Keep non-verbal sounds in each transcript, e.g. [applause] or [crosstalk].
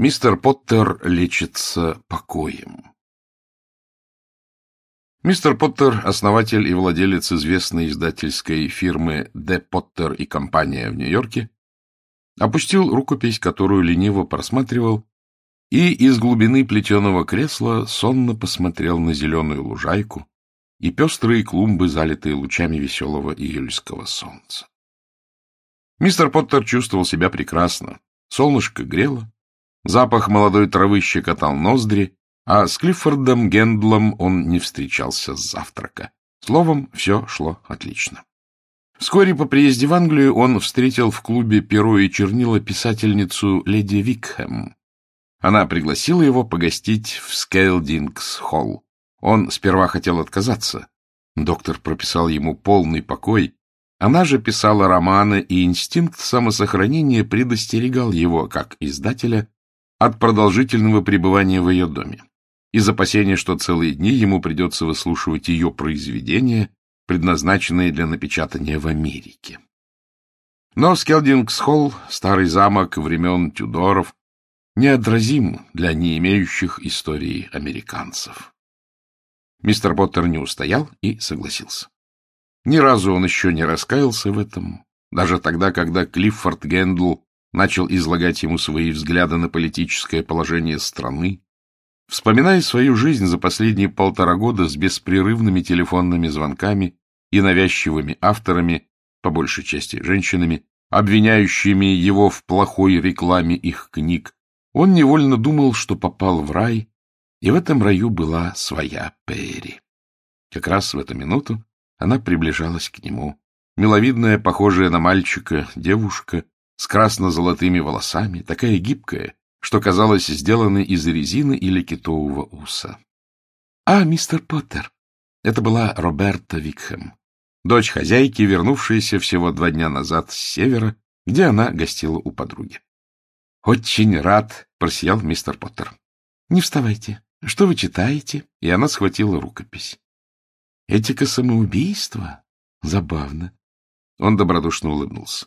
Мистер Поттер лечится покоем. Мистер Поттер, основатель и владелец известной издательской фирмы Д. Поттер и компания в Нью-Йорке, опустил рукопись, которую лениво просматривал, и из глубины плетеного кресла сонно посмотрел на зеленую лужайку и пестрые клумбы, залитые лучами веселого июльского солнца. Мистер Поттер чувствовал себя прекрасно. Солнышко грело, Запах молодой травы щекотал ноздри, а с Клиффордом Гэндлом он не встречался с завтрака. Словом, все шло отлично. Вскоре по приезде в Англию он встретил в клубе перо и чернила писательницу леди Викхэм. Она пригласила его погостить в Скейлдингс-холл. Он сперва хотел отказаться. Доктор прописал ему полный покой. Она же писала романы, и инстинкт самосохранения предостерегал его, как издателя, от продолжительного пребывания в ее доме, из опасения, что целые дни ему придется выслушивать ее произведения, предназначенные для напечатания в Америке. Но Скелдингс-Холл, старый замок времен Тюдоров, неотразим для не имеющих истории американцев. Мистер Поттер не устоял и согласился. Ни разу он еще не раскаялся в этом, даже тогда, когда Клиффорд Гендл начал излагать ему свои взгляды на политическое положение страны, вспоминая свою жизнь за последние полтора года с беспрерывными телефонными звонками и навязчивыми авторами, по большей части женщинами, обвиняющими его в плохой рекламе их книг, он невольно думал, что попал в рай, и в этом раю была своя Перри. Как раз в эту минуту она приближалась к нему, миловидная, похожая на мальчика, девушка, с красно-золотыми волосами, такая гибкая, что казалось сделанной из резины или китового уса. — А, мистер Поттер! Это была Роберта Викхэм, дочь хозяйки, вернувшаяся всего два дня назад с севера, где она гостила у подруги. — Очень рад, — просиял мистер Поттер. — Не вставайте. Что вы читаете? И она схватила рукопись. — Этика самоубийства? Забавно. Он добродушно улыбнулся.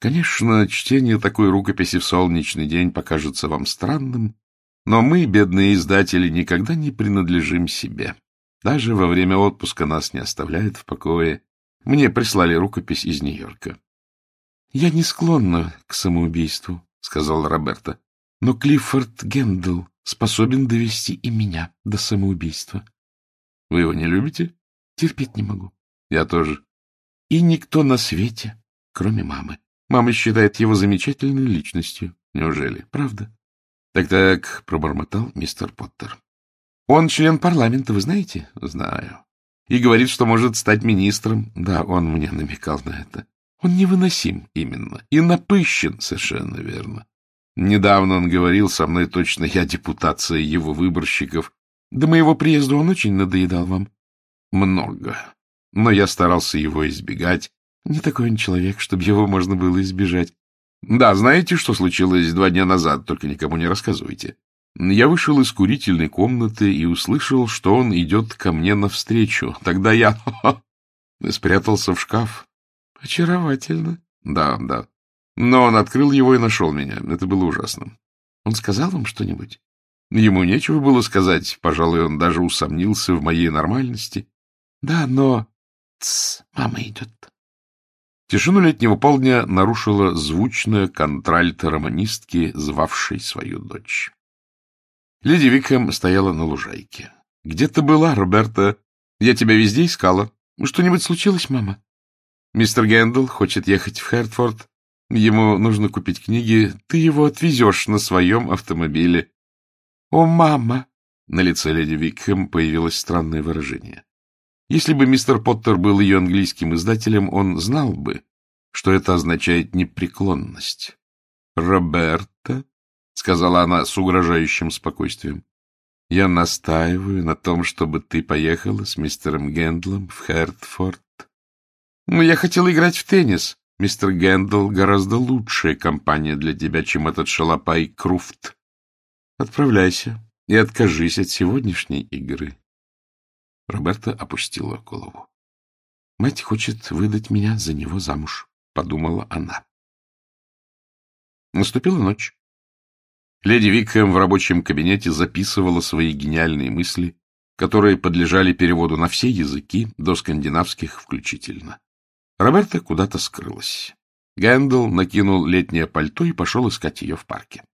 Конечно, чтение такой рукописи в солнечный день покажется вам странным, но мы, бедные издатели, никогда не принадлежим себе. Даже во время отпуска нас не оставляют в покое. Мне прислали рукопись из Нью-Йорка. — Я не склонна к самоубийству, — сказала Роберта, — но Клиффорд Гендел способен довести и меня до самоубийства. — Вы его не любите? — Терпеть не могу. — Я тоже. — И никто на свете, кроме мамы. Мама считает его замечательной личностью. Неужели? Правда? Так-так, пробормотал мистер Поттер. Он член парламента, вы знаете? Знаю. И говорит, что может стать министром. Да, он мне намекал на это. Он невыносим именно. И напыщен, совершенно верно. Недавно он говорил со мной точно, я депутация его выборщиков. До моего приезда он очень надоедал вам. Много. Но я старался его избегать, не такой он человек, чтобы его можно было избежать. Да, знаете, что случилось два дня назад, только никому не рассказывайте. Я вышел из курительной комнаты и услышал, что он идет ко мне навстречу. Тогда я [laughs] спрятался в шкаф. Очаровательно. Да, да. Но он открыл его и нашел меня. Это было ужасно. Он сказал вам что-нибудь? Ему нечего было сказать. Пожалуй, он даже усомнился в моей нормальности. Да, но... Тсс, мама идет. Тишину летнего полдня нарушила звучная контральта романистки, звавшей свою дочь. Леди Викхэм стояла на лужайке. — Где ты была, Роберта? Я тебя везде искала. Что-нибудь случилось, мама? Мистер Гэндл хочет ехать в Хертфорд. Ему нужно купить книги. Ты его отвезешь на своем автомобиле. — О, мама! На лице леди Викхэм появилось странное выражение. Если бы мистер Поттер был ее английским издателем, он знал бы, что это означает непреклонность. — Роберта, — сказала она с угрожающим спокойствием, — я настаиваю на том, чтобы ты поехала с мистером Гендлом в Хертфорд. — Ну, я хотела играть в теннис. Мистер Гендл гораздо лучшая компания для тебя, чем этот шалопай Круфт. Отправляйся и откажись от сегодняшней игры. Роберта опустила голову. Мать хочет выдать меня за него замуж, — подумала она. Наступила ночь. Леди Викхэм в рабочем кабинете записывала свои гениальные мысли, которые подлежали переводу на все языки, до скандинавских включительно. Роберта куда-то скрылась. Гэндл накинул летнее пальто и пошел искать ее в парке.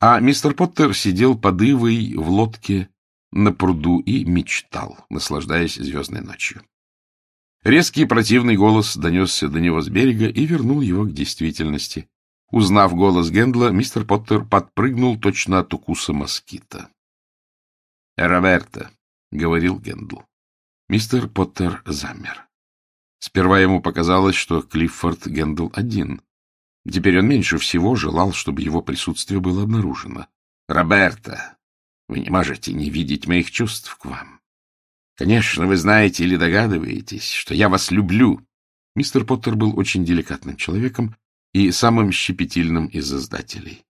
А мистер Поттер сидел под ивой в лодке на пруду и мечтал, наслаждаясь звездной ночью. Резкий противный голос донесся до него с берега и вернул его к действительности. Узнав голос Гендла, мистер Поттер подпрыгнул точно от укуса москита. — Роберта, — говорил Гендл. Мистер Поттер замер. Сперва ему показалось, что Клиффорд Гендл один. Теперь он меньше всего желал, чтобы его присутствие было обнаружено. — Роберта, вы не можете не видеть моих чувств к вам. Конечно, вы знаете или догадываетесь, что я вас люблю. Мистер Поттер был очень деликатным человеком и самым щепетильным из издателей.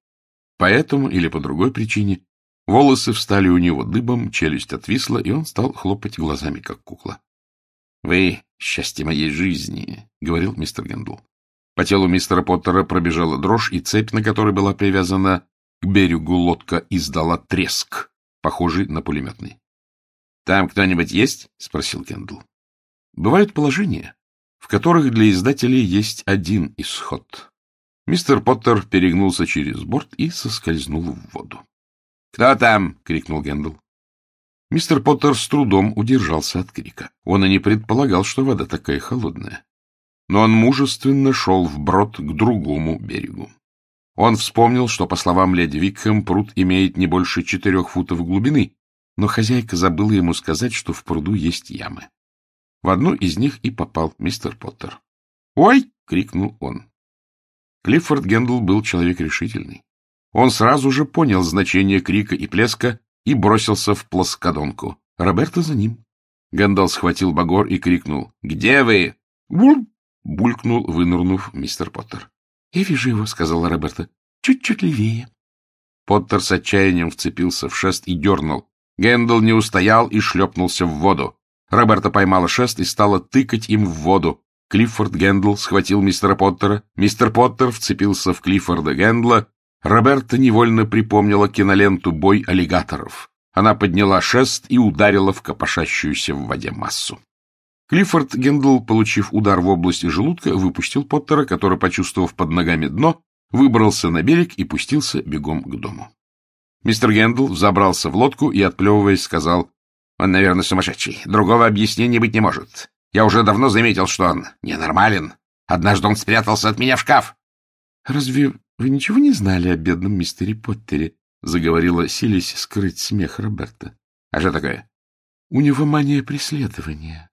Поэтому или по другой причине волосы встали у него дыбом, челюсть отвисла, и он стал хлопать глазами, как кукла. — Вы — счастье моей жизни, — говорил мистер Гендл. По телу мистера Поттера пробежала дрожь, и цепь, на которой была привязана к берегу лодка, издала треск, похожий на пулеметный. — Там кто-нибудь есть? — спросил Гендл. Бывают положения, в которых для издателей есть один исход. Мистер Поттер перегнулся через борт и соскользнул в воду. — Кто там? — крикнул Гендл. Мистер Поттер с трудом удержался от крика. Он и не предполагал, что вода такая холодная. Но он мужественно шел вброд к другому берегу. Он вспомнил, что, по словам леди Викхэм, пруд имеет не больше четырех футов глубины, но хозяйка забыла ему сказать, что в пруду есть ямы. В одну из них и попал мистер Поттер. «Ой!» — крикнул он. Клиффорд Гендл был человек решительный. Он сразу же понял значение крика и плеска и бросился в плоскодонку. Роберто за ним. Гандал схватил багор и крикнул. — Где вы? Буль! — булькнул, вынырнув мистер Поттер. — Я вижу его, — сказала Роберта. — Чуть-чуть левее. Поттер с отчаянием вцепился в шест и дернул. Гэндл не устоял и шлепнулся в воду. Роберта поймала шест и стала тыкать им в воду. Клиффорд Гэндл схватил мистера Поттера. Мистер Поттер вцепился в Клиффорда Гэндла Роберта невольно припомнила киноленту «Бой аллигаторов». Она подняла шест и ударила в копошащуюся в воде массу. Клиффорд Гэндл, получив удар в области желудка, выпустил Поттера, который, почувствовав под ногами дно, выбрался на берег и пустился бегом к дому. Мистер Гендл забрался в лодку и, отплевываясь, сказал, «Он, наверное, сумасшедший. Другого объяснения быть не может. Я уже давно заметил, что он ненормален. Однажды он спрятался от меня в шкаф». «Разве вы ничего не знали о бедном мистере Поттере? — заговорила, силясь скрыть смех Роберта. — А что такое? — У него мания преследования.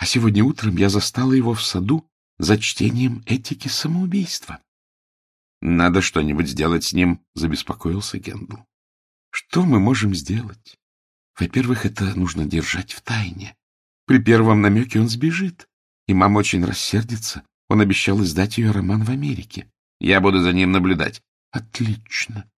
А сегодня утром я застала его в саду за чтением этики самоубийства. — Надо что-нибудь сделать с ним, — забеспокоился Гендл. — Что мы можем сделать? Во-первых, это нужно держать в тайне. При первом намеке он сбежит, и мама очень рассердится. Он обещал издать ее роман в Америке. Я буду за ним наблюдать. Отлично.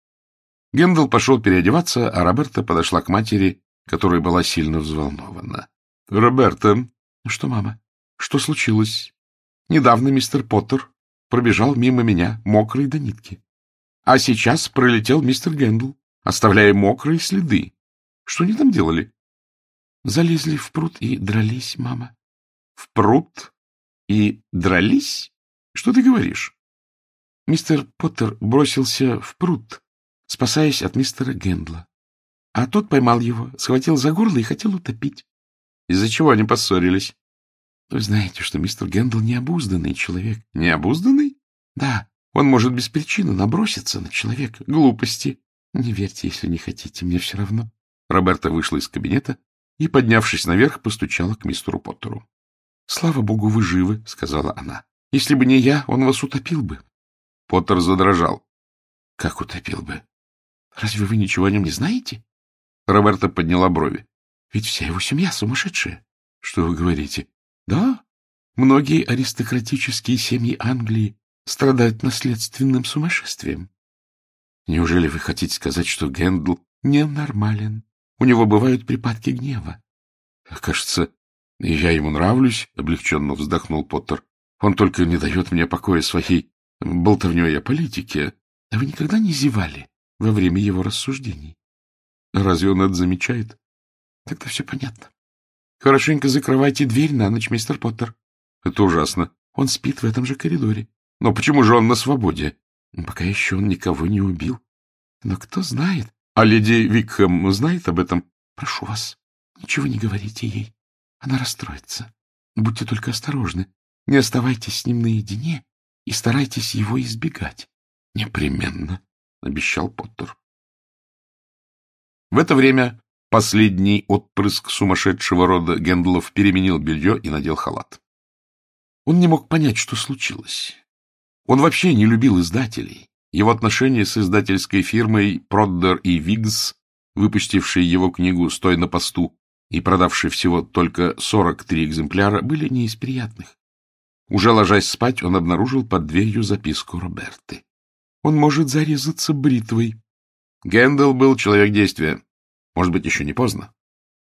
Гендел пошел переодеваться, а Роберта подошла к матери, которая была сильно взволнована. — Роберта. — Что, мама? Что случилось? Недавно мистер Поттер пробежал мимо меня, мокрый до нитки. А сейчас пролетел мистер Гендл, оставляя мокрые следы. Что они там делали? Залезли в пруд и дрались, мама. — В пруд? И дрались? Что ты говоришь? Мистер Поттер бросился в пруд, спасаясь от мистера Гендла. А тот поймал его, схватил за горло и хотел утопить. Из-за чего они поссорились? Вы знаете, что мистер Гендл необузданный человек. Необузданный? Да, он может без причины наброситься на человека. Глупости. Не верьте, если не хотите, мне все равно. Роберта вышла из кабинета и, поднявшись наверх, постучала к мистеру Поттеру. — Слава богу, вы живы, — сказала она. — Если бы не я, он вас утопил бы. Поттер задрожал. — Как утопил бы? Разве вы ничего о нем не знаете? Роберта подняла брови. — Ведь вся его семья сумасшедшая. — Что вы говорите? — Да. Многие аристократические семьи Англии страдают наследственным сумасшествием. Неужели вы хотите сказать, что Гэндл ненормален? У него бывают припадки гнева. — Кажется, я ему нравлюсь, — облегченно вздохнул Поттер. Он только не дает мне покоя своей болтовней о политике. А вы никогда не зевали? во время его рассуждений. Разве он это замечает? Тогда все понятно. Хорошенько закрывайте дверь на ночь, мистер Поттер. Это ужасно. Он спит в этом же коридоре. Но почему же он на свободе? Пока еще он никого не убил. Но кто знает? А леди Викхэм знает об этом? Прошу вас, ничего не говорите ей. Она расстроится. Будьте только осторожны. Не оставайтесь с ним наедине и старайтесь его избегать. — Непременно, — обещал Поттер. В это время последний отпрыск сумасшедшего рода Гендлов переменил белье и надел халат. Он не мог понять, что случилось. Он вообще не любил издателей. Его отношения с издательской фирмой Проддер и Вигс, выпустившей его книгу «Стой на посту» и продавшей всего только 43 экземпляра, были не из приятных. Уже ложась спать, он обнаружил под дверью записку Роберты. Он может зарезаться бритвой. Гэндалл был человек действия. Может быть, еще не поздно.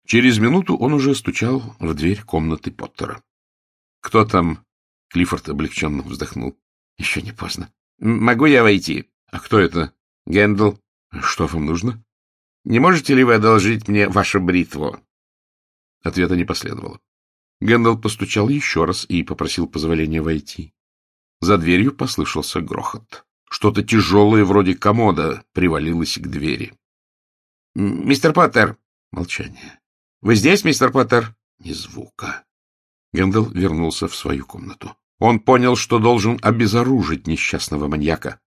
Через минуту он уже стучал в дверь комнаты Поттера. — Кто там? — Клиффорд облегченно вздохнул. — Еще не поздно. — Могу я войти? — А кто это? — Гэндалл. — Что вам нужно? — Не можете ли вы одолжить мне вашу бритву? Ответа не последовало. Гэндалл постучал еще раз и попросил позволения войти. За дверью послышался грохот. Что-то тяжелое, вроде комода, привалилось к двери. — Мистер Поттер! — молчание. — Вы здесь, мистер Поттер? — Ни звука. Гэндалл вернулся в свою комнату. Он понял, что должен обезоружить несчастного маньяка.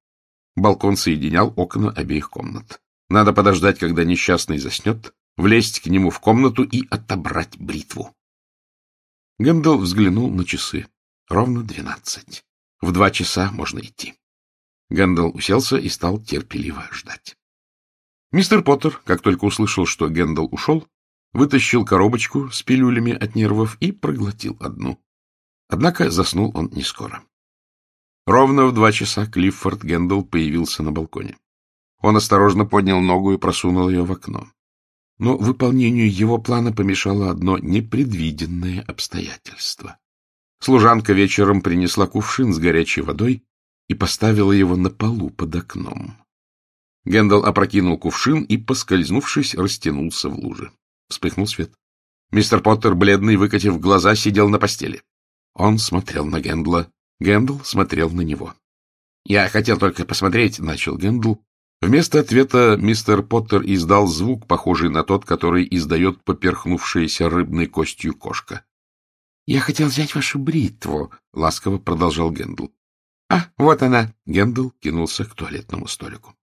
Балкон соединял окна обеих комнат. Надо подождать, когда несчастный заснет, влезть к нему в комнату и отобрать бритву. Гэндалл взглянул на часы. Ровно двенадцать. В два часа можно идти. Гэндалл уселся и стал терпеливо ждать. Мистер Поттер, как только услышал, что Гэндалл ушел, вытащил коробочку с пилюлями от нервов и проглотил одну. Однако заснул он не скоро. Ровно в два часа Клиффорд Гэндалл появился на балконе. Он осторожно поднял ногу и просунул ее в окно. Но выполнению его плана помешало одно непредвиденное обстоятельство. Служанка вечером принесла кувшин с горячей водой и поставила его на полу под окном. Гэндалл опрокинул кувшин и, поскользнувшись, растянулся в луже. Вспыхнул свет. Мистер Поттер, бледный, выкатив глаза, сидел на постели. Он смотрел на Гэндла. Гэндл смотрел на него. — Я хотел только посмотреть, — начал Гэндл. Вместо ответа мистер Поттер издал звук, похожий на тот, который издает поперхнувшаяся рыбной костью кошка. — Я хотел взять вашу бритву, — ласково продолжал Гэндл. — А, вот она! — Гэндл кинулся к туалетному столику.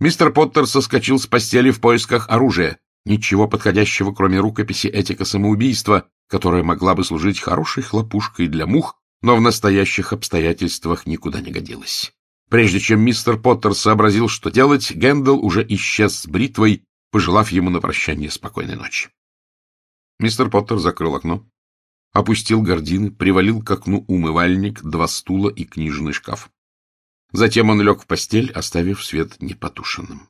Мистер Поттер соскочил с постели в поисках оружия. Ничего подходящего, кроме рукописи «Этика самоубийства», которая могла бы служить хорошей хлопушкой для мух, но в настоящих обстоятельствах никуда не годилась. Прежде чем мистер Поттер сообразил, что делать, Гэндалл уже исчез с бритвой, пожелав ему на прощание спокойной ночи. Мистер Поттер закрыл окно, опустил гардины, привалил к окну умывальник, два стула и книжный шкаф. Затем он лег в постель, оставив свет непотушенным.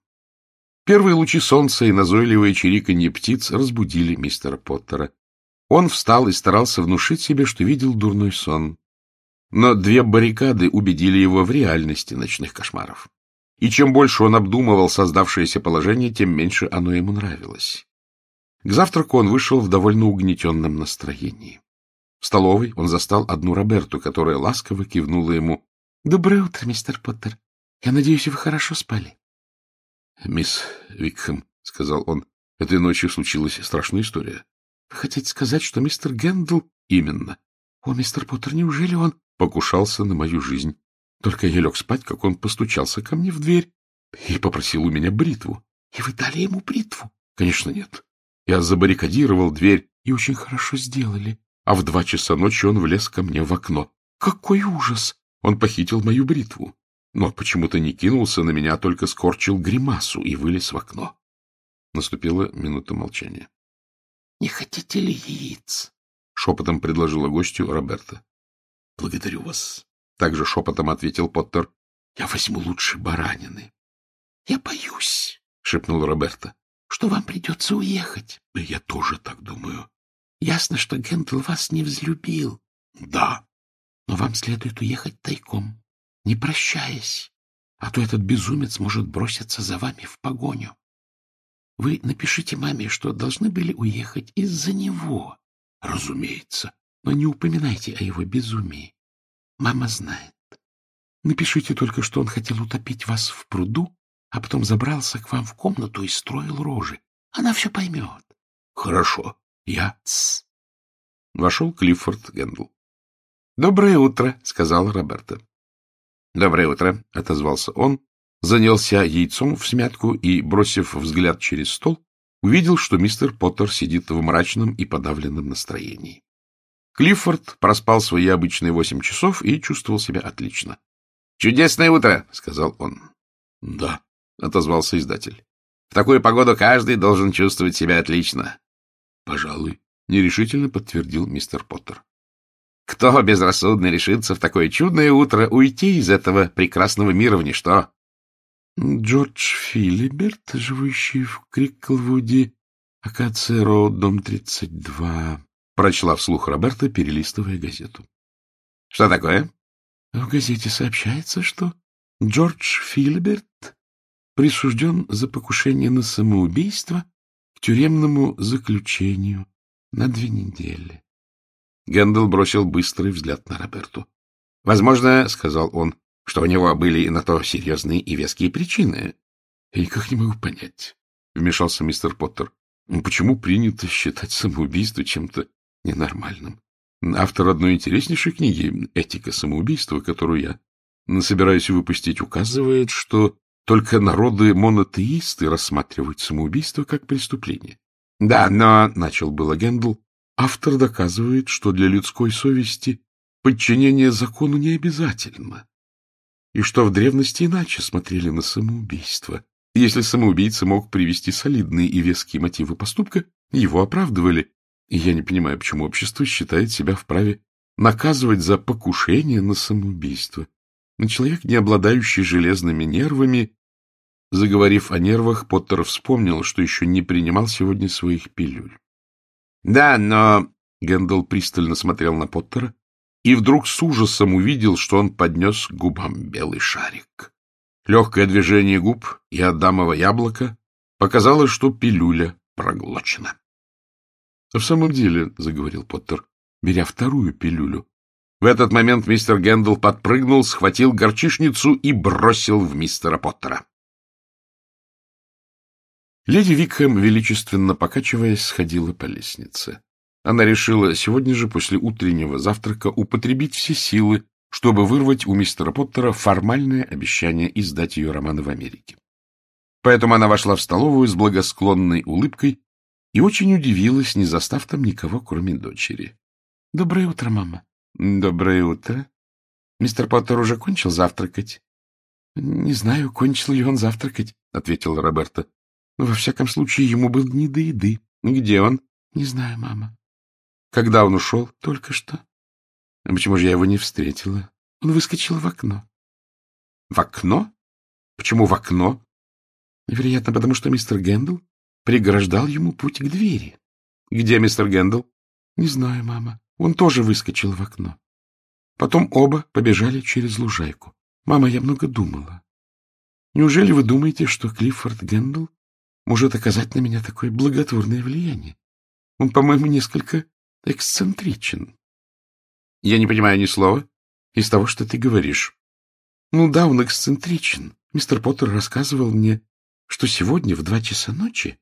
Первые лучи солнца и назойливые чириканье птиц разбудили мистера Поттера. Он встал и старался внушить себе, что видел дурной сон. Но две баррикады убедили его в реальности ночных кошмаров. И чем больше он обдумывал создавшееся положение, тем меньше оно ему нравилось. К завтраку он вышел в довольно угнетенном настроении. В столовой он застал одну Роберту, которая ласково кивнула ему. — Доброе утро, мистер Поттер. Я надеюсь, вы хорошо спали. — Мисс Викхэм, — сказал он, — этой ночью случилась страшная история. — Вы хотите сказать, что мистер Гэндл... — Именно. — О, мистер Поттер, неужели он... Покушался на мою жизнь. Только я лег спать, как он постучался ко мне в дверь и попросил у меня бритву. — И вы дали ему бритву? — Конечно, нет. Я забаррикадировал дверь, и очень хорошо сделали а в два часа ночи он влез ко мне в окно. Какой ужас! Он похитил мою бритву, но почему-то не кинулся на меня, только скорчил гримасу и вылез в окно. Наступила минута молчания. — Не хотите ли яиц? — шепотом предложила гостю Роберта. — Благодарю вас. Также шепотом ответил Поттер. — Я возьму лучше баранины. — Я боюсь, — шепнула Роберта, — что вам придется уехать. — Я тоже так думаю. Ясно, что Гендел вас не взлюбил. — Да. — Но вам следует уехать тайком, не прощаясь. а то этот безумец может броситься за вами в погоню. Вы напишите маме, что должны были уехать из-за него. Разумеется. Но не упоминайте о его безумии. Мама знает. Напишите только, что он хотел утопить вас в пруду, а потом забрался к вам в комнату и строил рожи. Она все поймет. — Хорошо. Я... Тс. Вошел Клиффорд Гэндл. — Доброе утро, — сказал Роберта. — Доброе утро, — отозвался он, занялся яйцом в смятку и, бросив взгляд через стол, увидел, что мистер Поттер сидит в мрачном и подавленном настроении. Клиффорд проспал свои обычные восемь часов и чувствовал себя отлично. — Чудесное утро, — сказал он. — Да, — отозвался издатель. — В такую погоду каждый должен чувствовать себя отлично. — Пожалуй, — нерешительно подтвердил мистер Поттер. — Кто безрассудно решится в такое чудное утро уйти из этого прекрасного мира в ничто? Джордж Филиберт, живущий в Криклвуде, Акация Роуд, дом 32, прочла вслух Роберта, перелистывая газету. — Что такое? — В газете сообщается, что Джордж Филиберт присужден за покушение на самоубийство к тюремному заключению на две недели. Гэндалл бросил быстрый взгляд на Роберту. — Возможно, — сказал он, что у него были на то серьезные и веские причины. — Я никак не могу понять, — вмешался мистер Поттер. — Почему принято считать самоубийство чем-то ненормальным? Автор одной интереснейшей книги «Этика самоубийства», которую я собираюсь выпустить, указывает, что только народы-монотеисты рассматривают самоубийство как преступление. — Да, но, — начал было Гендл, — автор доказывает, что для людской совести подчинение закону не обязательно, и что в древности иначе смотрели на самоубийство. Если самоубийца мог привести солидные и веские мотивы поступка, его оправдывали. И я не понимаю, почему общество считает себя вправе наказывать за покушение на самоубийство. Но человек, не обладающий железными нервами, заговорив о нервах, Поттер вспомнил, что еще не принимал сегодня своих пилюль. — Да, но... — Гэндалл пристально смотрел на Поттера, и вдруг с ужасом увидел, что он поднес к губам белый шарик. Легкое движение губ и Адамово яблоко показало, что пилюля проглочена. — В самом деле, — заговорил Поттер, беря вторую пилюлю. В этот момент мистер Гэндл подпрыгнул, схватил горчишницу и бросил в мистера Поттера. Леди Викхэм, величественно покачиваясь, сходила по лестнице. Она решила сегодня же после утреннего завтрака употребить все силы, чтобы вырвать у мистера Поттера формальное обещание издать ее романы в Америке. Поэтому она вошла в столовую с благосклонной улыбкой и очень удивилась, не застав там никого, кроме дочери. — Доброе утро, мама. — Доброе утро. Мистер Поттер уже кончил завтракать? — Не знаю, кончил ли он завтракать, — ответила Роберта. — Во всяком случае, ему было не до еды. — Где он? — Не знаю, мама. Когда он ушел? Только что. А почему же я его не встретила? Он выскочил в окно. В окно? Почему в окно? Вероятно, потому что мистер Гэндл преграждал ему путь к двери. Где мистер Гэндл? Не знаю, мама. Он тоже выскочил в окно. Потом оба побежали через лужайку. Мама, я много думала. Неужели вы думаете, что Клиффорд Гэндл может оказать на меня такое благотворное влияние? Он, по-моему, несколько эксцентричен. Я не понимаю ни слова из того, что ты говоришь. Ну да, он эксцентричен. Мистер Поттер рассказывал мне, что сегодня в два часа ночи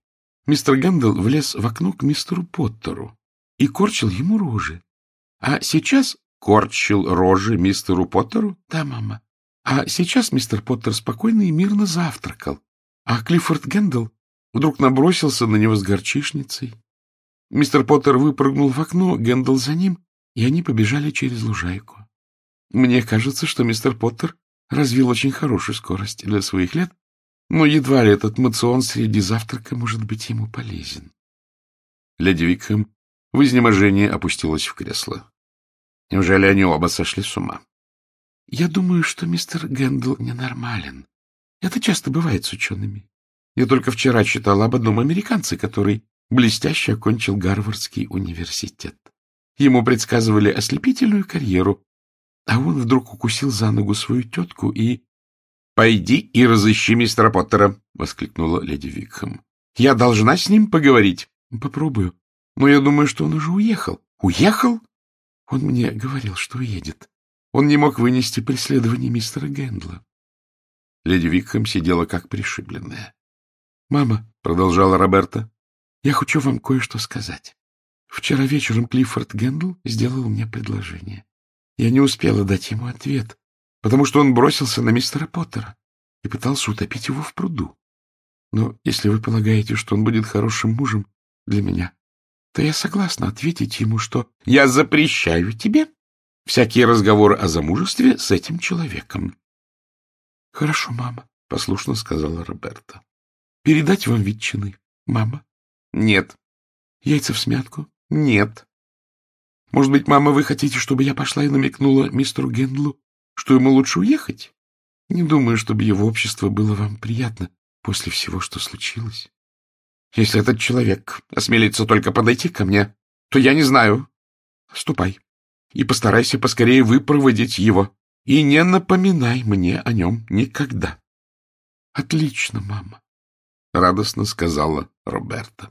мистер Гэндл влез в окно к мистеру Поттеру и корчил ему рожи. А сейчас корчил рожи мистеру Поттеру? Да, мама. А сейчас мистер Поттер спокойно и мирно завтракал, а Клиффорд Гэндалл вдруг набросился на него с горчишницей Мистер Поттер выпрыгнул в окно, Гэндалл за ним, и они побежали через лужайку. Мне кажется, что мистер Поттер развил очень хорошую скорость для своих лет, но едва ли этот мацион среди завтрака может быть ему полезен. Леди Викхэм в изнеможении опустилась в кресло. Неужели они оба сошли с ума? Я думаю, что мистер Гэндл ненормален. Это часто бывает с учеными. Я только вчера читал об одном американце, который блестяще окончил Гарвардский университет. Ему предсказывали ослепительную карьеру, а он вдруг укусил за ногу свою тетку и... Пойди и разыщи мистера Поттера, — воскликнула леди Викхэм. — Я должна с ним поговорить. — Попробую. Но я думаю, что он уже уехал. — Уехал? Он мне говорил, что уедет. Он не мог вынести преследование мистера Гэндла. Леди Викхэм сидела как пришибленная. — Мама, — продолжала Роберта, — я хочу вам кое-что сказать. Вчера вечером Клиффорд Гэндл сделал мне предложение. Я не успела дать ему ответ, потому что он бросился на мистера Поттера и пытался утопить его в пруду. Но если вы полагаете, что он будет хорошим мужем для меня, то я согласна ответить ему, что я запрещаю тебе всякие разговоры о замужестве с этим человеком. — Хорошо, мама, — послушно сказала Роберта. — Передать вам ветчины, мама? — Нет. — Яйца в смятку? — Нет. — Может быть, мама, вы хотите, чтобы я пошла и намекнула мистеру Гендлу, что ему лучше уехать? Не думаю, чтобы его общество было вам приятно после всего, что случилось. Если этот человек осмелится только подойти ко мне, то я не знаю. Ступай и постарайся поскорее выпроводить его. И не напоминай мне о нем никогда. — Отлично, мама, — радостно сказала Роберта.